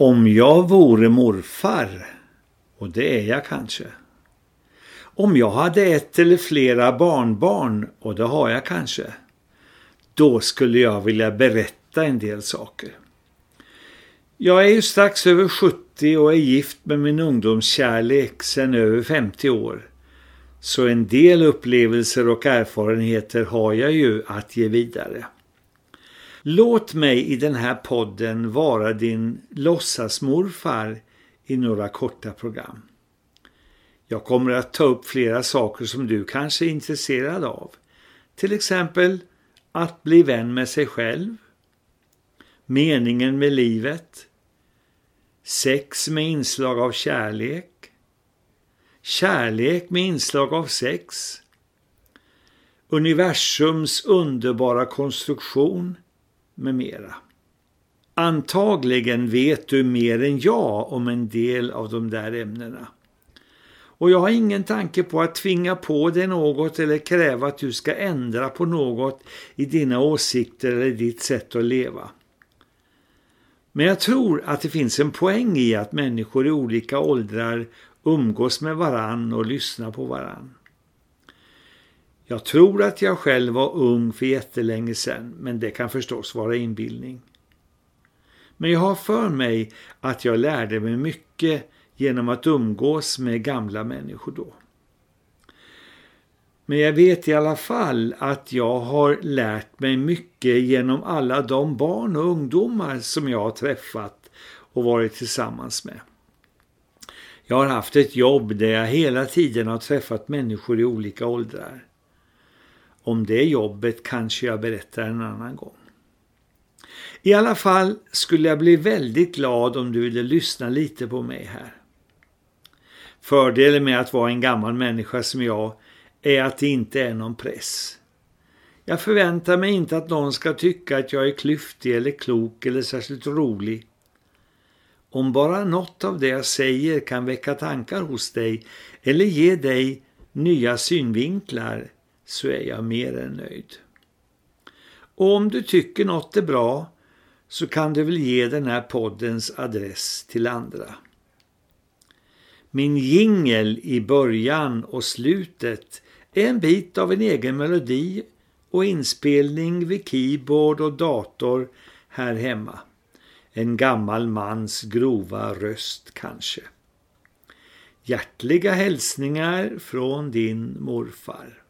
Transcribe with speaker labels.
Speaker 1: Om jag vore morfar, och det är jag kanske. Om jag hade ett eller flera barnbarn, och det har jag kanske. Då skulle jag vilja berätta en del saker. Jag är ju strax över 70 och är gift med min ungdomskärlek sedan över 50 år. Så en del upplevelser och erfarenheter har jag ju att ge vidare. Låt mig i den här podden vara din låtsasmorfar i några korta program. Jag kommer att ta upp flera saker som du kanske är intresserad av. Till exempel att bli vän med sig själv, meningen med livet, sex med inslag av kärlek, kärlek med inslag av sex, universums underbara konstruktion med mera. Antagligen vet du mer än jag om en del av de där ämnena. Och jag har ingen tanke på att tvinga på dig något eller kräva att du ska ändra på något i dina åsikter eller ditt sätt att leva. Men jag tror att det finns en poäng i att människor i olika åldrar umgås med varann och lyssnar på varann. Jag tror att jag själv var ung för jättelänge sedan, men det kan förstås vara inbildning. Men jag har för mig att jag lärde mig mycket genom att umgås med gamla människor då. Men jag vet i alla fall att jag har lärt mig mycket genom alla de barn och ungdomar som jag har träffat och varit tillsammans med. Jag har haft ett jobb där jag hela tiden har träffat människor i olika åldrar. Om det jobbet kanske jag berättar en annan gång. I alla fall skulle jag bli väldigt glad om du ville lyssna lite på mig här. Fördelen med att vara en gammal människa som jag är att det inte är någon press. Jag förväntar mig inte att någon ska tycka att jag är klyftig eller klok eller särskilt rolig. Om bara något av det jag säger kan väcka tankar hos dig eller ge dig nya synvinklar så är jag mer än nöjd. Och om du tycker något är bra så kan du väl ge den här poddens adress till andra. Min jingel i början och slutet är en bit av en egen melodi och inspelning vid keyboard och dator här hemma. En gammal mans grova röst kanske. Hjärtliga hälsningar från din morfar.